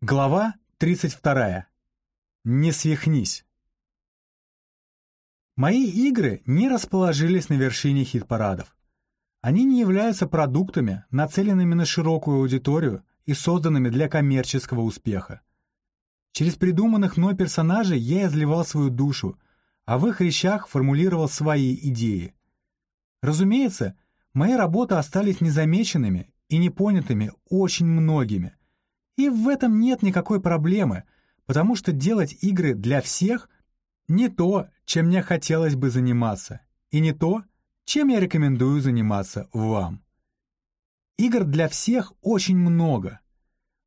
Глава 32. Не свихнись. Мои игры не расположились на вершине хит-парадов. Они не являются продуктами, нацеленными на широкую аудиторию и созданными для коммерческого успеха. Через придуманных мной персонажей я изливал свою душу, а в их речах формулировал свои идеи. Разумеется, мои работы остались незамеченными и непонятыми очень многими, и в этом нет никакой проблемы, потому что делать игры для всех — не то, чем мне хотелось бы заниматься, и не то, чем я рекомендую заниматься вам. Игр для всех очень много.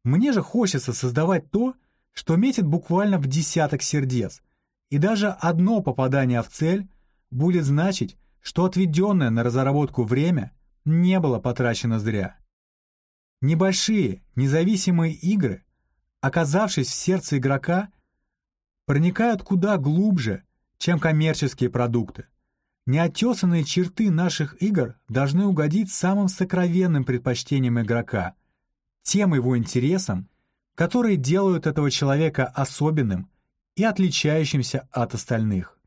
Мне же хочется создавать то, что метит буквально в десяток сердец, и даже одно попадание в цель будет значить, что отведенное на разработку время не было потрачено зря. Небольшие, независимые игры, оказавшись в сердце игрока, проникают куда глубже, чем коммерческие продукты. Неотесанные черты наших игр должны угодить самым сокровенным предпочтениям игрока, тем его интересам, которые делают этого человека особенным и отличающимся от остальных.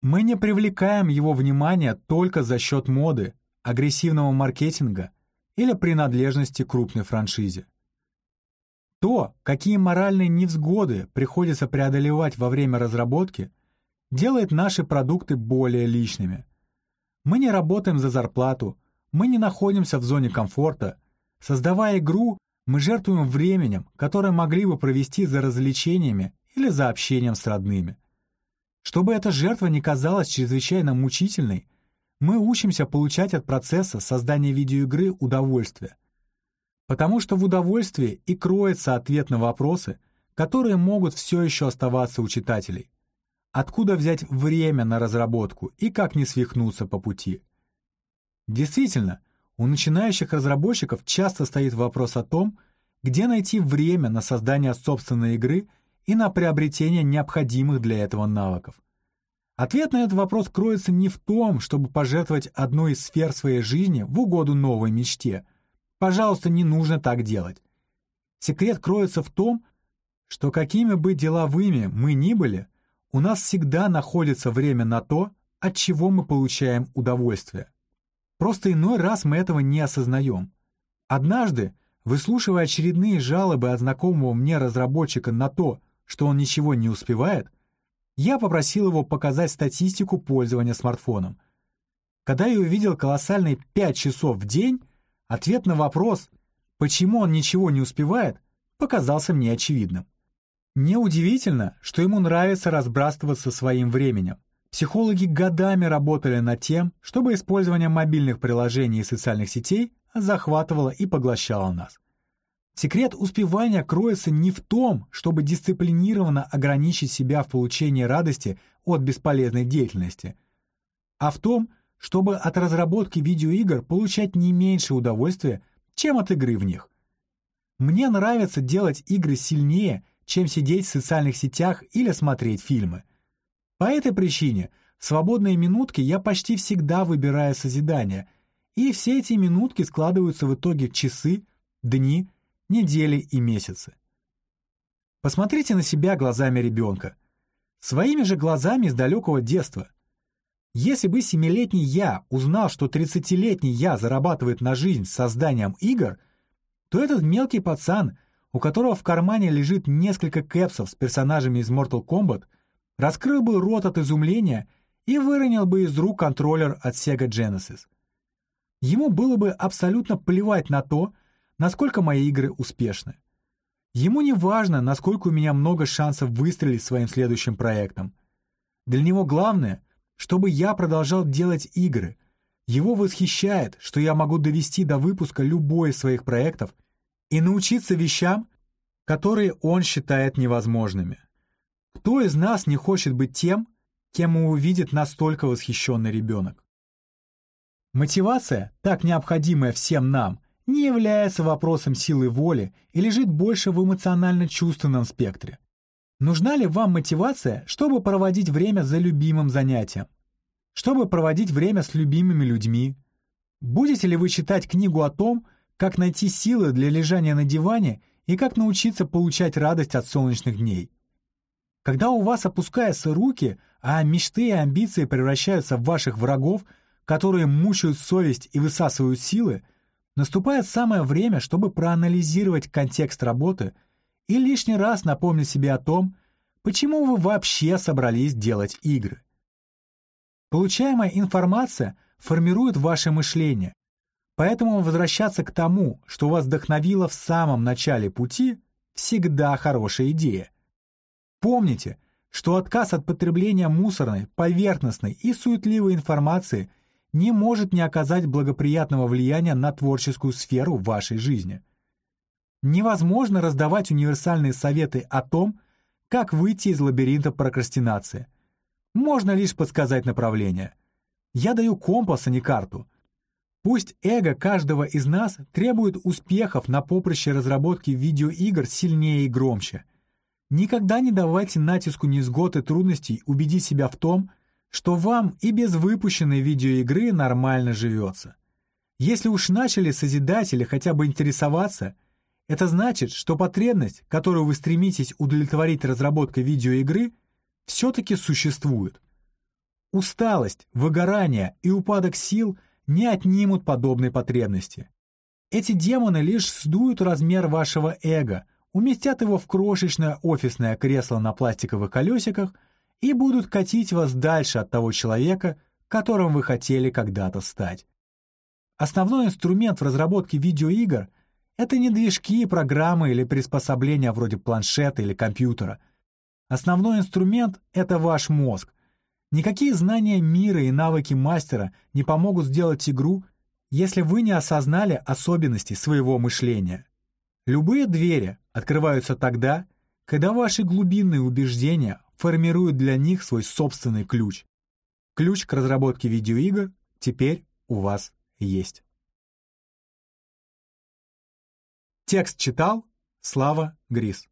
Мы не привлекаем его внимание только за счет моды, агрессивного маркетинга или принадлежности к крупной франшизе. То, какие моральные невзгоды приходится преодолевать во время разработки, делает наши продукты более личными. Мы не работаем за зарплату, мы не находимся в зоне комфорта. Создавая игру, мы жертвуем временем, которое могли бы провести за развлечениями или за общением с родными. Чтобы эта жертва не казалась чрезвычайно мучительной, мы учимся получать от процесса создания видеоигры удовольствие. Потому что в удовольствии и кроется ответ на вопросы, которые могут все еще оставаться у читателей. Откуда взять время на разработку и как не свихнуться по пути? Действительно, у начинающих разработчиков часто стоит вопрос о том, где найти время на создание собственной игры и на приобретение необходимых для этого навыков. Ответ на этот вопрос кроется не в том, чтобы пожертвовать одной из сфер своей жизни в угоду новой мечте. Пожалуйста, не нужно так делать. Секрет кроется в том, что какими бы деловыми мы ни были, у нас всегда находится время на то, от чего мы получаем удовольствие. Просто иной раз мы этого не осознаем. Однажды, выслушивая очередные жалобы от знакомого мне разработчика на то, что он ничего не успевает, я попросил его показать статистику пользования смартфоном. Когда я увидел колоссальные 5 часов в день, ответ на вопрос, почему он ничего не успевает, показался мне очевидным. Неудивительно, что ему нравится разбрасываться своим временем. Психологи годами работали над тем, чтобы использование мобильных приложений и социальных сетей захватывало и поглощало нас. Секрет успевания кроется не в том, чтобы дисциплинированно ограничить себя в получении радости от бесполезной деятельности, а в том, чтобы от разработки видеоигр получать не меньше удовольствия, чем от игры в них. Мне нравится делать игры сильнее, чем сидеть в социальных сетях или смотреть фильмы. По этой причине в свободные минутки я почти всегда выбираю созидание, и все эти минутки складываются в итоге часы, дни, недели и месяцы. Посмотрите на себя глазами ребенка. Своими же глазами с далекого детства. Если бы семилетний я узнал, что тридцатилетний я зарабатывает на жизнь созданием игр, то этот мелкий пацан, у которого в кармане лежит несколько кэпсов с персонажами из Mortal Kombat, раскрыл бы рот от изумления и выронил бы из рук контроллер от Sega Genesis. Ему было бы абсолютно плевать на то, насколько мои игры успешны. Ему не важно, насколько у меня много шансов выстрелить своим следующим проектом. Для него главное, чтобы я продолжал делать игры. Его восхищает, что я могу довести до выпуска любой из своих проектов и научиться вещам, которые он считает невозможными. Кто из нас не хочет быть тем, кем его увидит настолько восхищенный ребенок? Мотивация, так необходимая всем нам – не является вопросом силы воли и лежит больше в эмоционально-чувственном спектре. Нужна ли вам мотивация, чтобы проводить время за любимым занятием? Чтобы проводить время с любимыми людьми? Будете ли вы читать книгу о том, как найти силы для лежания на диване и как научиться получать радость от солнечных дней. Когда у вас опускаются руки, а мечты и амбиции превращаются в ваших врагов, которые мучают совесть и высасывают силы, наступает самое время, чтобы проанализировать контекст работы и лишний раз напомнить себе о том, почему вы вообще собрались делать игры. Получаемая информация формирует ваше мышление, поэтому возвращаться к тому, что вас вдохновило в самом начале пути, всегда хорошая идея. Помните, что отказ от потребления мусорной, поверхностной и суетливой информации не может не оказать благоприятного влияния на творческую сферу вашей жизни. Невозможно раздавать универсальные советы о том, как выйти из лабиринта прокрастинации. Можно лишь подсказать направление. Я даю компас, а не карту. Пусть эго каждого из нас требует успехов на поприще разработки видеоигр сильнее и громче. Никогда не давайте натиску невзгод и трудностей убедить себя в том, что вам и без выпущенной видеоигры нормально живется. Если уж начали созидать или хотя бы интересоваться, это значит, что потребность, которую вы стремитесь удовлетворить разработкой видеоигры, все-таки существует. Усталость, выгорание и упадок сил не отнимут подобной потребности. Эти демоны лишь сдуют размер вашего эго, уместят его в крошечное офисное кресло на пластиковых колесиках – и будут катить вас дальше от того человека, которым вы хотели когда-то стать. Основной инструмент в разработке видеоигр — это не движки, программы или приспособления вроде планшета или компьютера. Основной инструмент — это ваш мозг. Никакие знания мира и навыки мастера не помогут сделать игру, если вы не осознали особенности своего мышления. Любые двери открываются тогда, когда ваши глубинные убеждения формируют для них свой собственный ключ. Ключ к разработке видеоигр теперь у вас есть. Текст читал Слава Грис.